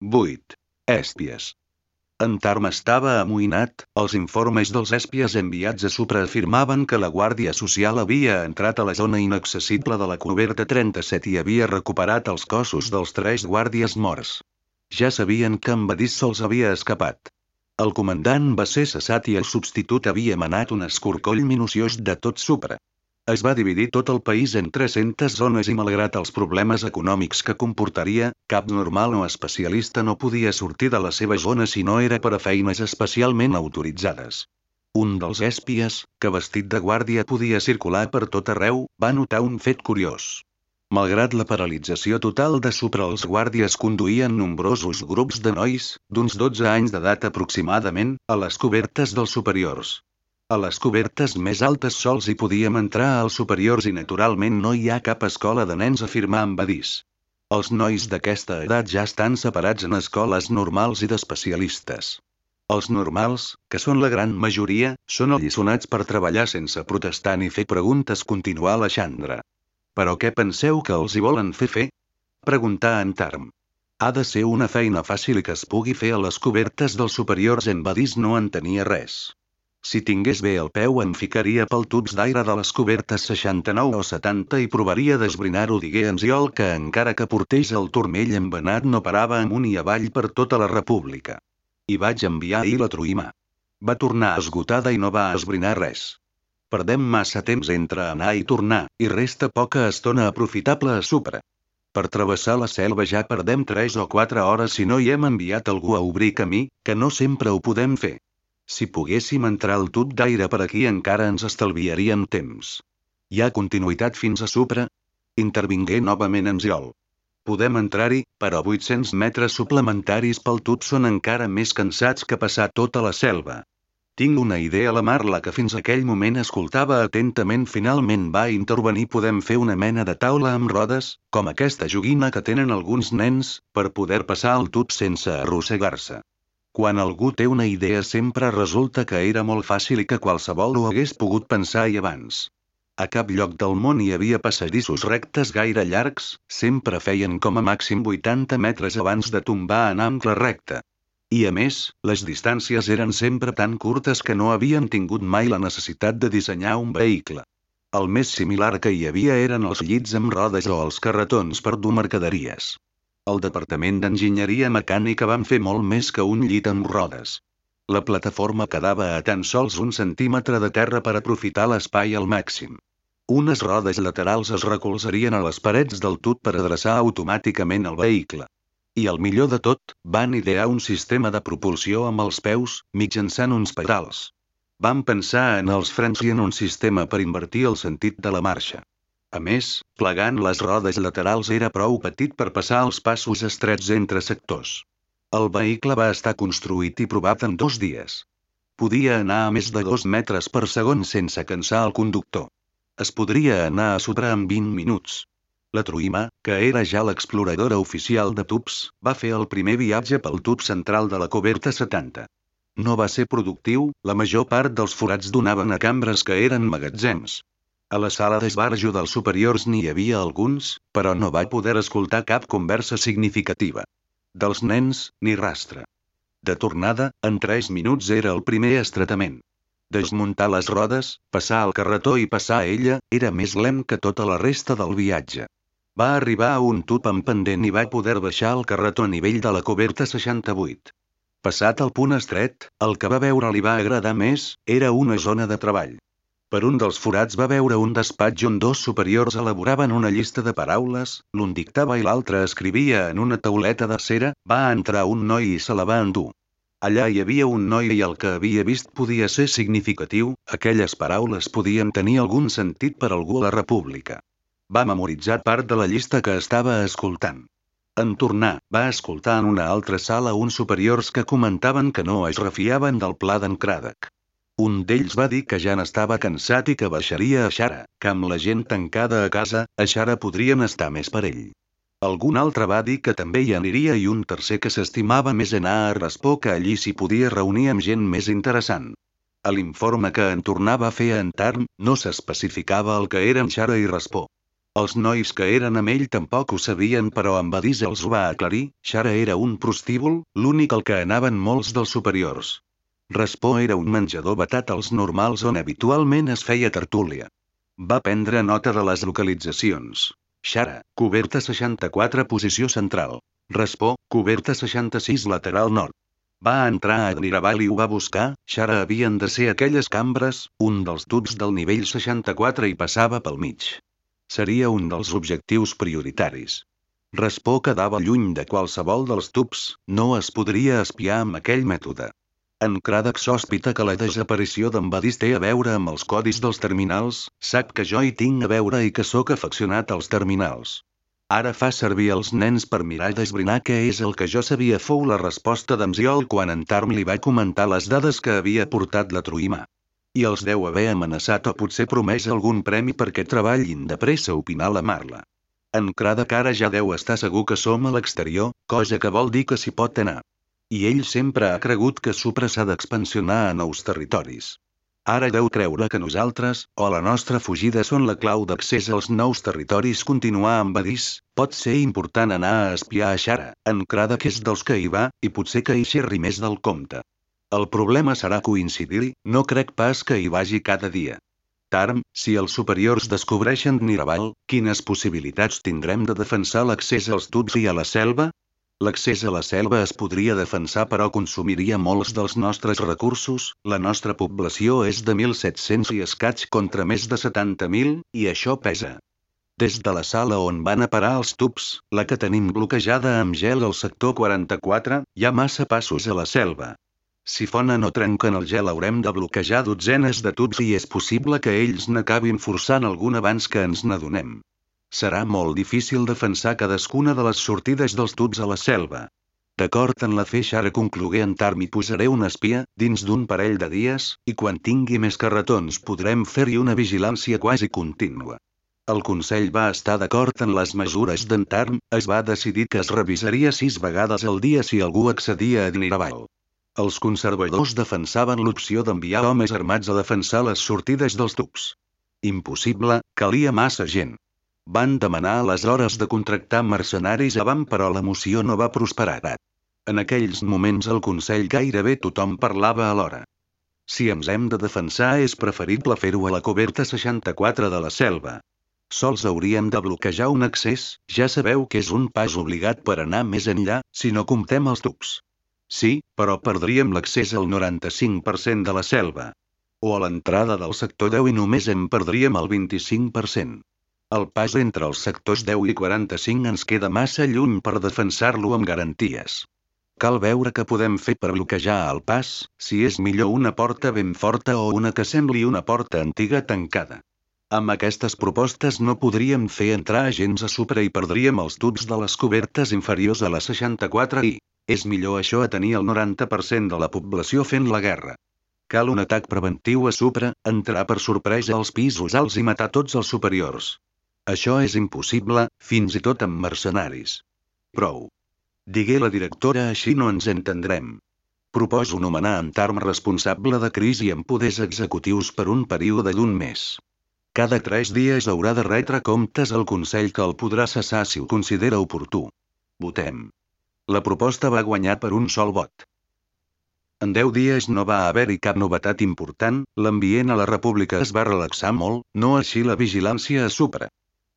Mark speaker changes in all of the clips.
Speaker 1: 8. Èspies. En Tarm estava amoïnat, els informes dels èspies enviats a Supra afirmaven que la Guàrdia Social havia entrat a la zona inaccessible de la coberta 37 i havia recuperat els cossos dels tres guàrdies morts. Ja sabien que en Badís se'ls havia escapat. El comandant va ser cessat i el substitut havia manat un escorcoll minuciós de tot Supra. Es va dividir tot el país en 300 zones i malgrat els problemes econòmics que comportaria, cap normal o especialista no podia sortir de la seva zona si no era per a feines especialment autoritzades. Un dels èspies, que vestit de guàrdia podia circular per tot arreu, va notar un fet curiós. Malgrat la paralització total de Supra els guàrdies conduïen nombrosos grups de nois, d'uns 12 anys d'edat aproximadament, a les cobertes dels superiors. A les cobertes més altes sols hi podíem entrar als superiors i naturalment no hi ha cap escola de nens afirmar amb Badís. Els nois d'aquesta edat ja estan separats en escoles normals i d'especialistes. Els normals, que són la gran majoria, són alliçonats per treballar sense protestar ni fer preguntes continuar la Xandra. Però què penseu que els hi volen fer fer? Preguntà en Tarm. Ha de ser una feina fàcil que es pugui fer a les cobertes dels superiors en Badís no en tenia res. Si tingués bé el peu em ficaria pel tubs d'aire de les cobertes 69 o 70 i provaria d'esbrinar-ho digué Ziol que encara que portés el turmell envenat no parava amunt i avall per tota la república. I vaig enviar ahir la truïma. Va tornar esgotada i no va esbrinar res. Perdem massa temps entre anar i tornar, i resta poca estona aprofitable a Supra. Per travessar la selva ja perdem 3 o 4 hores si no hi hem enviat algú a obrir camí, que no sempre ho podem fer. Si poguéssim entrar al tub d'aire per aquí encara ens estalviaríem temps. Hi ha continuïtat fins a Supra? Intervingué novament en Ziol. Podem entrar-hi, però 800 metres suplementaris pel tub són encara més cansats que passar tota la selva. Tinc una idea la Marla que fins aquell moment escoltava atentament finalment va intervenir podem fer una mena de taula amb rodes, com aquesta joguina que tenen alguns nens, per poder passar el tub sense arrossegar-se. Quan algú té una idea sempre resulta que era molt fàcil i que qualsevol ho hagués pogut pensar i abans. A cap lloc del món hi havia passadissos rectes gaire llargs, sempre feien com a màxim 80 metres abans de tombar en ample recte. I a més, les distàncies eren sempre tan curtes que no havien tingut mai la necessitat de dissenyar un vehicle. El més similar que hi havia eren els llits amb rodes o els carretons per dur mercaderies. El Departament d'Enginyeria Mecànica van fer molt més que un llit amb rodes. La plataforma quedava a tan sols un centímetre de terra per aprofitar l'espai al màxim. Unes rodes laterals es recolzarien a les parets del tut per adreçar automàticament el vehicle. I el millor de tot, van idear un sistema de propulsió amb els peus, mitjançant uns pedals. Van pensar en els frens i en un sistema per invertir el sentit de la marxa. A més, plegant les rodes laterals era prou petit per passar els passos estrets entre sectors. El vehicle va estar construït i provat en dos dies. Podia anar a més de dos metres per segon sense cansar el conductor. Es podria anar a Sutra en 20 minuts. La Truima, que era ja l'exploradora oficial de tubs, va fer el primer viatge pel tub central de la coberta 70. No va ser productiu, la major part dels forats donaven a cambres que eren magatzems. A la sala d'esbarjo dels superiors n'hi havia alguns, però no va poder escoltar cap conversa significativa. Dels nens, ni rastre. De tornada, en tres minuts era el primer estretament. Desmuntar les rodes, passar al carretó i passar a ella, era més lent que tota la resta del viatge. Va arribar a un tub amb pendent i va poder baixar el carretó a nivell de la coberta 68. Passat el punt estret, el que va veure li va agradar més, era una zona de treball. Per un dels forats va veure un despatx on dos superiors elaboraven una llista de paraules, l'un dictava i l'altre escrivia en una tauleta de cera, va entrar un noi i se la va endur. Allà hi havia un noi i el que havia vist podia ser significatiu, aquelles paraules podien tenir algun sentit per algú a la república. Va memoritzar part de la llista que estava escoltant. En tornar, va escoltar en una altra sala uns superiors que comentaven que no es refiaven del pla d'en Craddock. Un d'ells va dir que ja n'estava cansat i que baixaria a Xara, que amb la gent tancada a casa, a Xara podrien estar més per ell. Algun altre va dir que també hi aniria i un tercer que s'estimava més anar a Raspó que allí s'hi podia reunir amb gent més interessant. A l'informe que en tornava a fer en Tarn, no s'especificava el que eren Xara i Raspó. Els nois que eren amb ell tampoc ho sabien però en Badís els va aclarir, Xara era un prostíbul, l'únic al que anaven molts dels superiors. Respó era un menjador batat als normals on habitualment es feia tertúlia. Va prendre nota de les localitzacions. Xara, coberta 64 posició central. Respó, coberta 66 lateral nord. Va entrar a Admiraval i ho va buscar, Xara havien de ser aquelles cambres, un dels tubs del nivell 64 i passava pel mig. Seria un dels objectius prioritaris. Respó quedava lluny de qualsevol dels tubs, no es podria espiar amb aquell mètode. En Craddock sospita que la desaparició d'en Badis té a veure amb els codis dels terminals, sap que jo hi tinc a veure i que sóc afeccionat als terminals. Ara fa servir els nens per mirar d'esbrinar què és el que jo sabia fou la resposta d'Amziol quan en Tarm li va comentar les dades que havia portat la Truima. I els deu haver amenaçat o potser promès algun premi perquè treballin de pressa opinar la Marla. En Crada cara ja deu estar segur que som a l'exterior, cosa que vol dir que s'hi pot anar. I ell sempre ha cregut que Supra s'ha d'expansionar a nous territoris. Ara deu creure que nosaltres, o la nostra fugida són la clau d'accés als nous territoris continuar amb Badís, pot ser important anar a espiar a Xara, encrada que és dels que hi va, i potser que hi xerri més del compte. El problema serà coincidir, no crec pas que hi vagi cada dia. Tarm, si els superiors descobreixen Niraval, quines possibilitats tindrem de defensar l'accés als tubs i a la selva? L'accés a la selva es podria defensar però consumiria molts dels nostres recursos, la nostra població és de 1.700 i escaig contra més de 70.000, i això pesa. Des de la sala on van a parar els tubs, la que tenim bloquejada amb gel al sector 44, hi ha massa passos a la selva. Si fonen o trenquen el gel haurem de bloquejar dotzenes de tubs i és possible que ells n'acabin forçant algun abans que ens n'adonem. Serà molt difícil defensar cadascuna de les sortides dels tuts a la selva. D'acord en la feixa ara conclogué en Tarm i posaré una espia, dins d'un parell de dies, i quan tingui més carretons podrem fer-hi una vigilància quasi contínua. El Consell va estar d'acord en les mesures d'en Tarm, es va decidir que es revisaria sis vegades al dia si algú accedia a Dniraval. Els conservadors defensaven l'opció d'enviar homes armats a defensar les sortides dels tubs. Impossible, calia massa gent. Van demanar aleshores de contractar mercenaris avant però la moció no va prosperar. En aquells moments al Consell gairebé tothom parlava alhora. Si ens hem de defensar és preferible fer-ho a la coberta 64 de la selva. Sols hauríem de bloquejar un accés, ja sabeu que és un pas obligat per anar més enllà, si no comptem els tubs. Sí, però perdríem l'accés al 95% de la selva. O a l'entrada del sector 10 i només en perdríem el 25%. El pas entre els sectors 10 i 45 ens queda massa lluny per defensar-lo amb garanties. Cal veure què podem fer per bloquejar el pas, si és millor una porta ben forta o una que sembli una porta antiga tancada. Amb aquestes propostes no podríem fer entrar agents a Supra i perdríem els tubs de les cobertes inferiors a la 64 i, és millor això a tenir el 90% de la població fent la guerra. Cal un atac preventiu a Supra, entrar per sorpresa als pisos alts i matar tots els superiors. Això és impossible, fins i tot amb mercenaris. Prou. Digué la directora així no ens entendrem. Proposo nomenar en Tarm responsable de crisi amb poders executius per un període d'un mes. Cada tres dies haurà de retre comptes al Consell que el podrà cessar si ho considera oportú. Votem. La proposta va guanyar per un sol vot. En deu dies no va haver-hi cap novetat important, l'ambient a la república es va relaxar molt, no així la vigilància a Supra.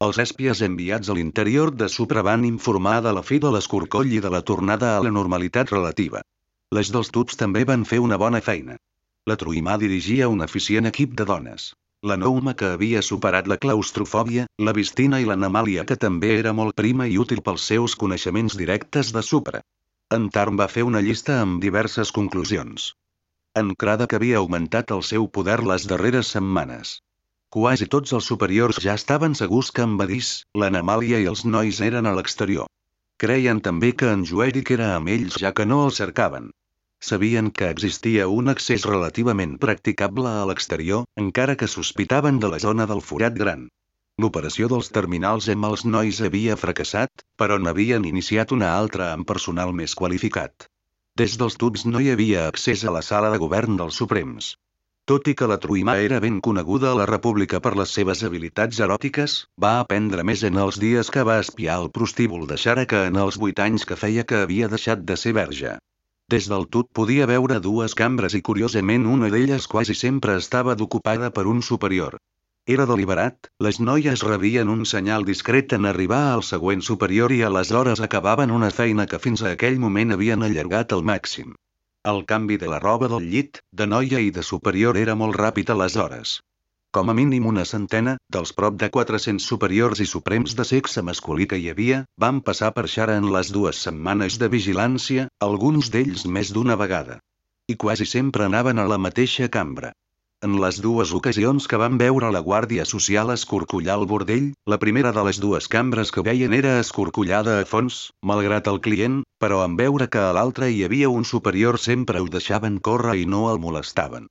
Speaker 1: Els èspies enviats a l'interior de Supra van informar de la fi de l'escorcoll i de la tornada a la normalitat relativa. Les dels tubs també van fer una bona feina. La Truimà dirigia un eficient equip de dones. La Nouma que havia superat la claustrofòbia, la Vistina i l'Anamàlia que també era molt prima i útil pels seus coneixements directes de Supra. En Tarm va fer una llista amb diverses conclusions. En Crada que havia augmentat el seu poder les darreres setmanes. Quasi tots els superiors ja estaven segurs que en Badís, l'Anamàlia i els nois eren a l'exterior. Creien també que en Joeric era amb ells ja que no els cercaven. Sabien que existia un accés relativament practicable a l'exterior, encara que sospitaven de la zona del forat gran. L'operació dels terminals amb els nois havia fracassat, però n'havien iniciat una altra amb personal més qualificat. Des dels tubs no hi havia accés a la sala de govern dels Suprems. Tot i que la Truimà era ben coneguda a la República per les seves habilitats eròtiques, va aprendre més en els dies que va espiar el prostíbul de Xara que en els vuit anys que feia que havia deixat de ser verge. Des del tut podia veure dues cambres i curiosament una d'elles quasi sempre estava ocupada per un superior. Era deliberat, les noies rebien un senyal discret en arribar al següent superior i aleshores acabaven una feina que fins a aquell moment havien allargat al màxim. El canvi de la roba del llit, de noia i de superior era molt ràpid aleshores. Com a mínim una centena, dels prop de 400 superiors i suprems de sexe masculí que hi havia, van passar per Xara en les dues setmanes de vigilància, alguns d'ells més d'una vegada. I quasi sempre anaven a la mateixa cambra. En les dues ocasions que van veure la Guàrdia Social escorcollar el bordell, la primera de les dues cambres que veien era escorcollada a fons, malgrat el client, però en veure que a l'altra hi havia un superior sempre ho deixaven córrer i no el molestaven.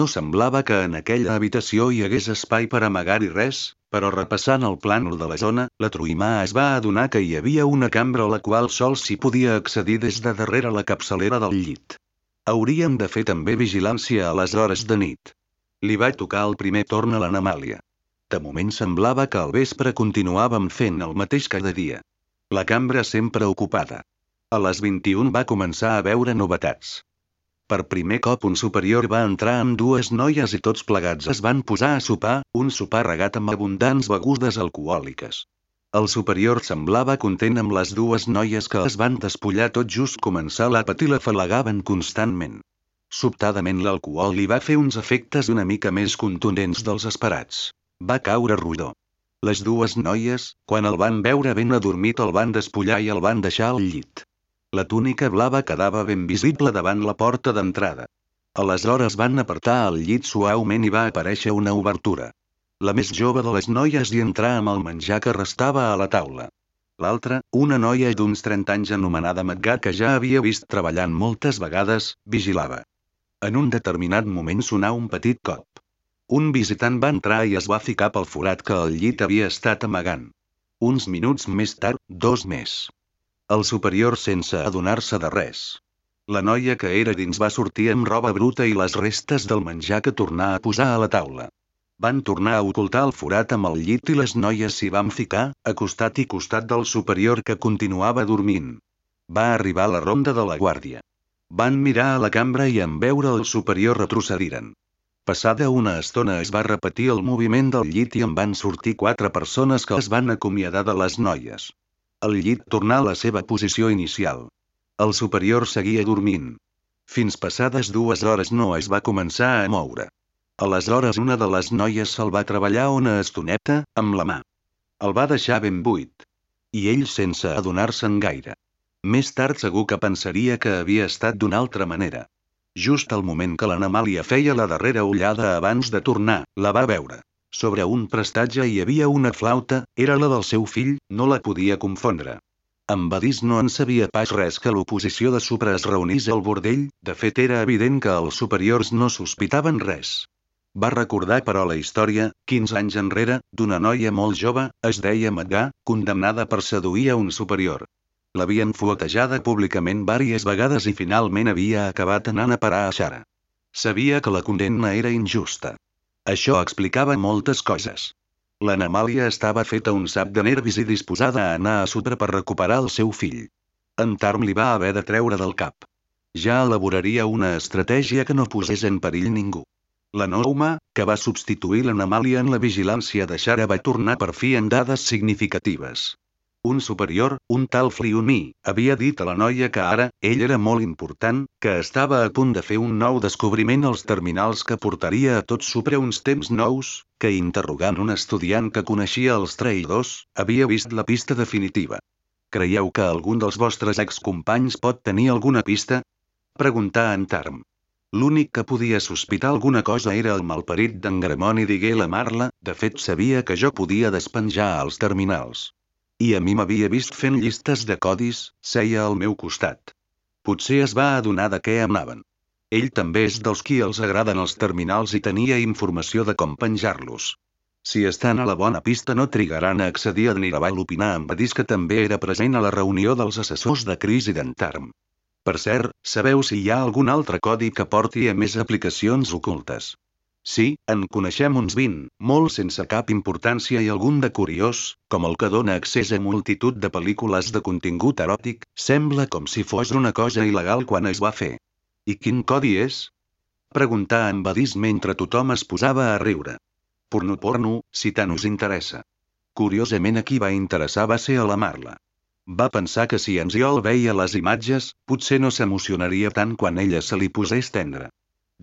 Speaker 1: No semblava que en aquella habitació hi hagués espai per amagar-hi res, però repassant el plànol de la zona, la Truimà es va adonar que hi havia una cambra a la qual sols s'hi podia accedir des de darrere la capçalera del llit. Hauríem de fer també vigilància a les hores de nit. Li va tocar el primer torn a l'Anamàlia. De moment semblava que al vespre continuàvem fent el mateix cada dia. La cambra sempre ocupada. A les 21 va començar a veure novetats. Per primer cop un superior va entrar amb dues noies i tots plegats es van posar a sopar, un sopar regat amb abundants begudes alcohòliques. El superior semblava content amb les dues noies que es van despullar tot just començar l'àpat i la falagaven constantment. Sobtadament l'alcohol li va fer uns efectes una mica més contundents dels esperats. Va caure rodó. Les dues noies, quan el van veure ben adormit el van despullar i el van deixar al llit. La túnica blava quedava ben visible davant la porta d'entrada. Aleshores van apartar el llit suaument i va aparèixer una obertura. La més jove de les noies hi entrà amb el menjar que restava a la taula. L'altra, una noia d'uns 30 anys anomenada Maggat que ja havia vist treballant moltes vegades, vigilava. En un determinat moment sonà un petit cop. Un visitant va entrar i es va ficar pel forat que el llit havia estat amagant. Uns minuts més tard, dos més. El superior sense adonar-se de res. La noia que era dins va sortir amb roba bruta i les restes del menjar que tornà a posar a la taula. Van tornar a ocultar el forat amb el llit i les noies s'hi van ficar, a costat i costat del superior que continuava dormint. Va arribar la ronda de la guàrdia. Van mirar a la cambra i en veure el superior retrocediren. Passada una estona es va repetir el moviment del llit i en van sortir quatre persones que es van acomiadar de les noies. El llit tornà a la seva posició inicial. El superior seguia dormint. Fins passades dues hores no es va començar a moure. Aleshores una de les noies se'l va treballar una estoneta, amb la mà. El va deixar ben buit. I ell sense adonar-se'n gaire. Més tard segur que pensaria que havia estat d'una altra manera. Just al moment que l'Anamàlia feia la darrera ullada abans de tornar, la va veure. Sobre un prestatge hi havia una flauta, era la del seu fill, no la podia confondre. En Badís no en sabia pas res que l'oposició de Supra es reunís al bordell, de fet era evident que els superiors no sospitaven res. Va recordar però la història, 15 anys enrere, d'una noia molt jove, es deia Magà, condemnada per seduir a un superior. L'havien fuetejada públicament vàries vegades i finalment havia acabat anant a parar a Xara. Sabia que la condemna era injusta. Això explicava moltes coses. L'Anamàlia estava feta un sap de nervis i disposada a anar a Sutra per recuperar el seu fill. En Tarm li va haver de treure del cap. Ja elaboraria una estratègia que no posés en perill ningú. La Nouma, que va substituir l'Anamàlia en la vigilància de Xara va tornar per fi en dades significatives. Un superior, un tal Fliumi, havia dit a la noia que ara, ell era molt important, que estava a punt de fer un nou descobriment als terminals que portaria a tot Supre uns temps nous, que interrogant un estudiant que coneixia els traïdors, havia vist la pista definitiva. Creieu que algun dels vostres excompanys pot tenir alguna pista? Preguntà en Tarm. L'únic que podia sospitar alguna cosa era el malparit d'en Gramont i digué la Marla, de fet sabia que jo podia despenjar als terminals. I a mi m'havia vist fent llistes de codis, seia al meu costat. Potser es va adonar de què anaven. Ell també és dels qui els agraden els terminals i tenia informació de com penjar-los. Si estan a la bona pista no trigaran a accedir a Niraval opinar amb Badis que també era present a la reunió dels assessors de crisi d'Entarm. Per cert, sabeu si hi ha algun altre codi que porti a més aplicacions ocultes? Sí, en coneixem uns 20, molt sense cap importància i algun de curiós, com el que dona accés a multitud de pel·lícules de contingut eròtic, sembla com si fos una cosa il·legal quan es va fer. I quin codi és? Preguntà en Badís mentre tothom es posava a riure. Porno porno, si tant us interessa. Curiosament a qui va interessar va ser a la Marla. Va pensar que si en Ziol veia les imatges, potser no s'emocionaria tant quan ella se li posés tendre.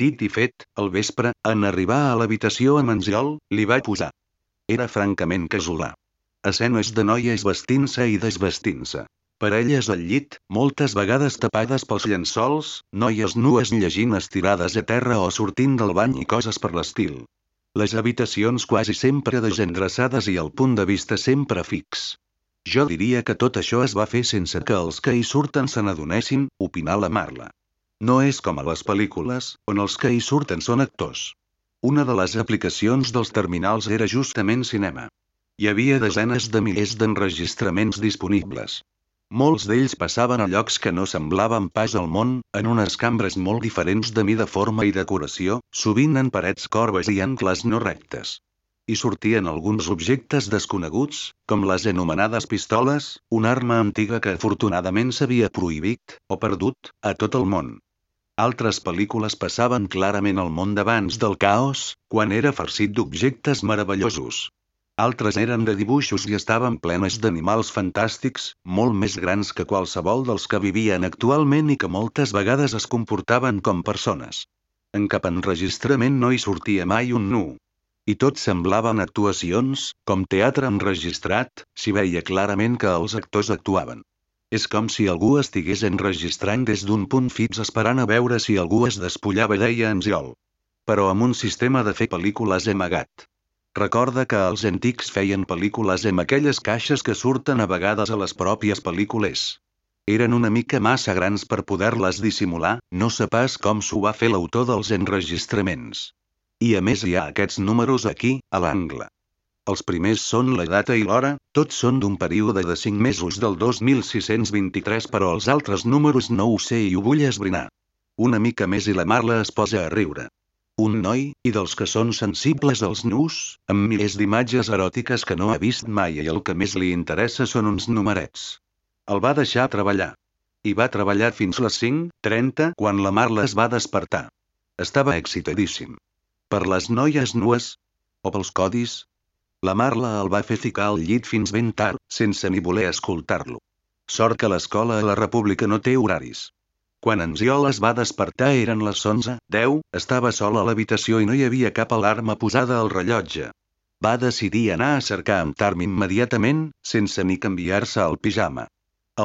Speaker 1: Dit i fet, al vespre, en arribar a l'habitació amb Manziol, li va posar. Era francament casolà. Escenes de noies vestint-se i desvestint-se. Parelles al llit, moltes vegades tapades pels llençols, noies nues llegint estirades a terra o sortint del bany i coses per l'estil. Les habitacions quasi sempre desendreçades i el punt de vista sempre fix. Jo diria que tot això es va fer sense que els que hi surten se n'adonessin, opinar la Marla. No és com a les pel·lícules, on els que hi surten són actors. Una de les aplicacions dels terminals era justament cinema. Hi havia desenes de milers d'enregistraments disponibles. Molts d'ells passaven a llocs que no semblaven pas al món, en unes cambres molt diferents de mida forma i decoració, sovint en parets corbes i ancles no rectes. Hi sortien alguns objectes desconeguts, com les anomenades pistoles, una arma antiga que afortunadament s'havia prohibit, o perdut, a tot el món. Altres pel·lícules passaven clarament al món d'abans del caos, quan era farcit d'objectes meravellosos. Altres eren de dibuixos i estaven plenes d'animals fantàstics, molt més grans que qualsevol dels que vivien actualment i que moltes vegades es comportaven com persones. En cap enregistrament no hi sortia mai un nu. I tot semblaven actuacions, com teatre enregistrat, s'hi veia clarament que els actors actuaven. És com si algú estigués enregistrant des d'un punt fix esperant a veure si algú es despullava, deia en Ziol. Però amb un sistema de fer pel·lícules amagat. Recorda que els antics feien pel·lícules amb aquelles caixes que surten a vegades a les pròpies pel·lícules. Eren una mica massa grans per poder-les dissimular, no sé pas com s'ho va fer l'autor dels enregistraments. I a més hi ha aquests números aquí, a l'angle. Els primers són la data i l'hora, tots són d'un període de 5 mesos del 2623 però els altres números no ho sé i ho vull esbrinar. Una mica més i la Marla es posa a riure. Un noi, i dels que són sensibles als nus, amb milers d'imatges eròtiques que no ha vist mai i el que més li interessa són uns numerets. El va deixar treballar. I va treballar fins les 5.30 quan la Marla es va despertar. Estava excitadíssim. Per les noies nues? O pels codis? La Marla el va fer ficar al llit fins ben tard, sense ni voler escoltar-lo. Sort que l'escola a la República no té horaris. Quan en Ziol es va despertar eren les 11, 10, estava sol a l'habitació i no hi havia cap alarma posada al rellotge. Va decidir anar a cercar amb Tarm immediatament, sense ni canviar-se el pijama.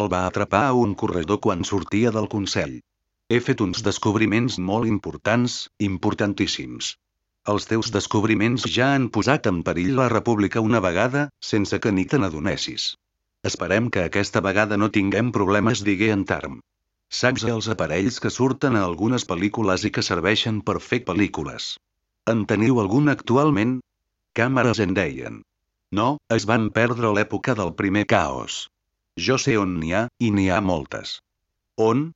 Speaker 1: El va atrapar a un corredor quan sortia del Consell. He fet uns descobriments molt importants, importantíssims. Els teus descobriments ja han posat en perill la república una vegada, sense que ni te n'adonessis. Esperem que aquesta vegada no tinguem problemes digué en Tarm. Saps els aparells que surten a algunes pel·lícules i que serveixen per fer pel·lícules. En teniu algun actualment? Càmeres en deien. No, es van perdre l'època del primer caos. Jo sé on n'hi ha, i n'hi ha moltes. On?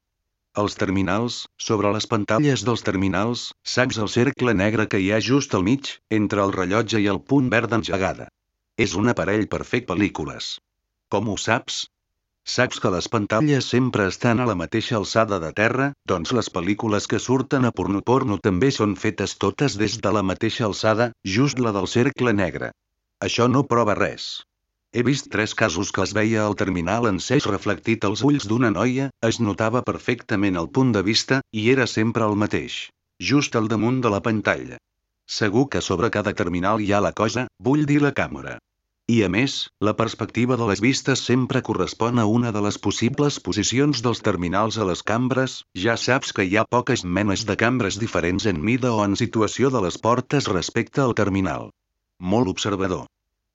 Speaker 1: Els terminals, sobre les pantalles dels terminals, saps el cercle negre que hi ha just al mig, entre el rellotge i el punt verd engegada. És un aparell per fer pel·lícules. Com ho saps? Saps que les pantalles sempre estan a la mateixa alçada de terra, doncs les pel·lícules que surten a porno porno també són fetes totes des de la mateixa alçada, just la del cercle negre. Això no prova res. He vist tres casos que es veia al terminal encès reflectit als ulls d'una noia, es notava perfectament el punt de vista, i era sempre el mateix. Just al damunt de la pantalla. Segur que sobre cada terminal hi ha la cosa, vull dir la càmera. I a més, la perspectiva de les vistes sempre correspon a una de les possibles posicions dels terminals a les cambres, ja saps que hi ha poques menes de cambres diferents en mida o en situació de les portes respecte al terminal. Molt observador.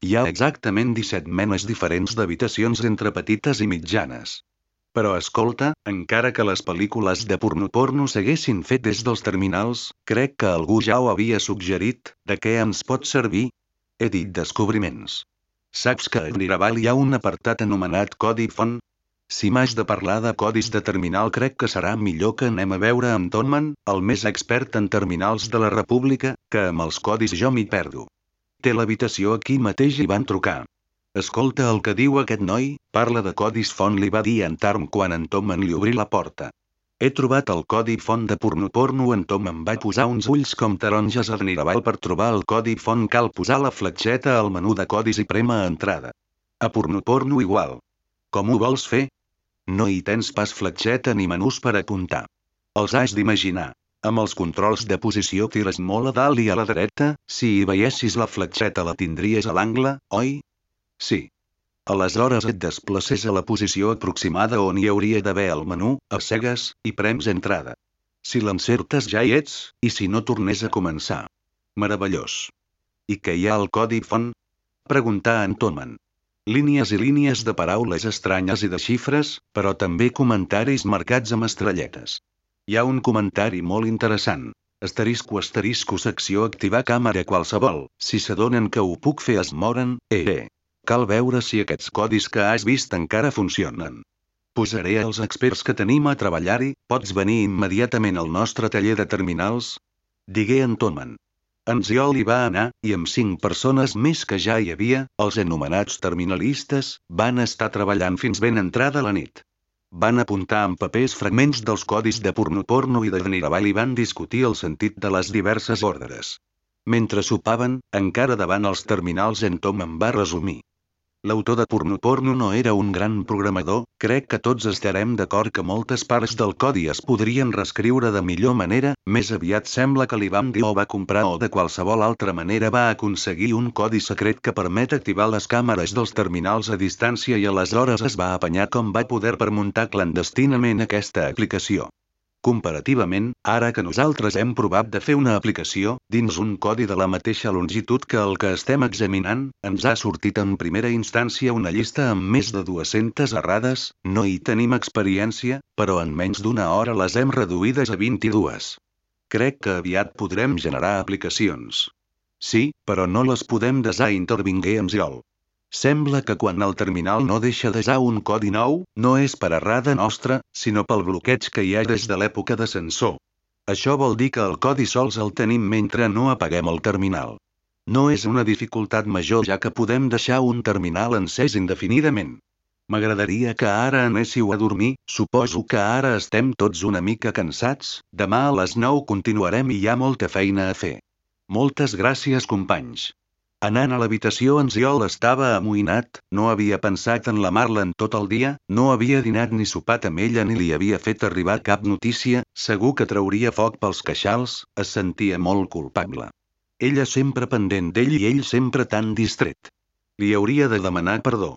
Speaker 1: Hi ha exactament 17 menes diferents d'habitacions entre petites i mitjanes. Però escolta, encara que les pel·lícules de porno-porno s'haguessin fet des dels terminals, crec que algú ja ho havia suggerit, de què ens pot servir? He dit descobriments. Saps que a Niraval hi ha un apartat anomenat Codi Font? Si m'has de parlar de codis de terminal crec que serà millor que anem a veure amb Tonman, el més expert en terminals de la República, que amb els codis jo m'hi perdo. Té l'habitació aquí mateix i van trucar. Escolta el que diu aquest noi, parla de codis font li va dir en Tarm quan en Tommen li obrí la porta. He trobat el codi font de porno porno en Tom em va posar uns ulls com taronges a Niraval per trobar el codi font cal posar la fletxeta al menú de codis i prema entrada. A porno porno igual. Com ho vols fer? No hi tens pas fletxeta ni menús per apuntar. Els has d'imaginar. Amb els controls de posició tires molt a dalt i a la dreta, si hi veiessis la fletxeta la tindries a l'angle, oi? Sí. Aleshores et desplaces a la posició aproximada on hi hauria d'haver el menú, a cegues, i prems entrada. Si l'encertes ja hi ets, i si no tornés a començar. Meravellós. I què hi ha al codi font? Preguntà en Toman. Línies i línies de paraules estranyes i de xifres, però també comentaris marcats amb estrelletes. Hi ha un comentari molt interessant. Asterisco asterisco secció activar càmera qualsevol, si s'adonen que ho puc fer es moren, eh eh. Cal veure si aquests codis que has vist encara funcionen. Posaré els experts que tenim a treballar-hi, pots venir immediatament al nostre taller de terminals? Digué en Toman. En Ziol hi va anar, i amb cinc persones més que ja hi havia, els anomenats terminalistes, van estar treballant fins ben entrada la nit. Van apuntar amb papers fragments dels codis de porno-porno i de Niraval i van discutir el sentit de les diverses ordres. Mentre sopaven, encara davant els terminals en Tom em va resumir. L'autor de Porno Porno no era un gran programador, crec que tots estarem d'acord que moltes parts del codi es podrien reescriure de millor manera, més aviat sembla que li vam dir o va comprar o de qualsevol altra manera va aconseguir un codi secret que permet activar les càmeres dels terminals a distància i aleshores es va apanyar com va poder per muntar clandestinament aquesta aplicació. Comparativament, ara que nosaltres hem provat de fer una aplicació, dins un codi de la mateixa longitud que el que estem examinant, ens ha sortit en primera instància una llista amb més de 200 errades, no hi tenim experiència, però en menys d'una hora les hem reduïdes a 22. Crec que aviat podrem generar aplicacions. Sí, però no les podem desar intervingué amb Ziol. Sembla que quan el terminal no deixa desar un codi nou, no és per errada nostra, sinó pel bloqueig que hi ha des de l'època de sensor. Això vol dir que el codi sols el tenim mentre no apaguem el terminal. No és una dificultat major ja que podem deixar un terminal encès indefinidament. M'agradaria que ara anéssiu a dormir, suposo que ara estem tots una mica cansats, demà a les 9 continuarem i hi ha molta feina a fer. Moltes gràcies companys. Anant a l'habitació en Ziol estava amoïnat, no havia pensat en la Marla en tot el dia, no havia dinat ni sopat amb ella ni li havia fet arribar cap notícia, segur que trauria foc pels queixals, es sentia molt culpable. Ella sempre pendent d'ell i ell sempre tan distret. Li hauria de demanar perdó.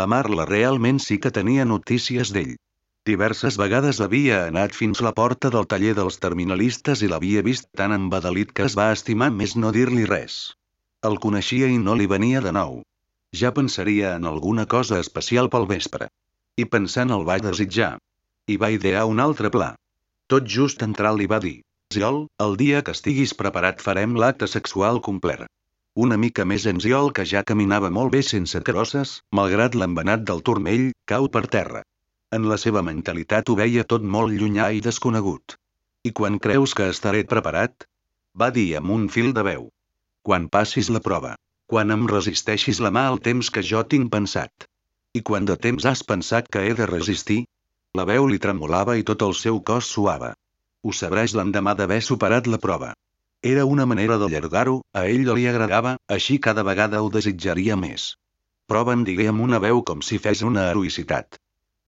Speaker 1: La Marla realment sí que tenia notícies d'ell. Diverses vegades havia anat fins la porta del taller dels terminalistes i l'havia vist tan embadalit que es va estimar més no dir-li res. El coneixia i no li venia de nou. Ja pensaria en alguna cosa especial pel vespre. I pensant el va desitjar. I va idear un altre pla. Tot just entrar li va dir. Ziol, el dia que estiguis preparat farem l'acte sexual complet. Una mica més en Ziol que ja caminava molt bé sense crosses, malgrat l'embenat del turmell, cau per terra. En la seva mentalitat ho veia tot molt llunyà i desconegut. I quan creus que estaré preparat? Va dir amb un fil de veu. Quan passis la prova. Quan em resisteixis la mà al temps que jo tinc pensat. I quan de temps has pensat que he de resistir? La veu li tremolava i tot el seu cos suava. Ho sabràs l'endemà d'haver superat la prova. Era una manera d'allargar-ho, a ell li agradava, així cada vegada ho desitjaria més. Prova em digué amb una veu com si fes una heroïcitat.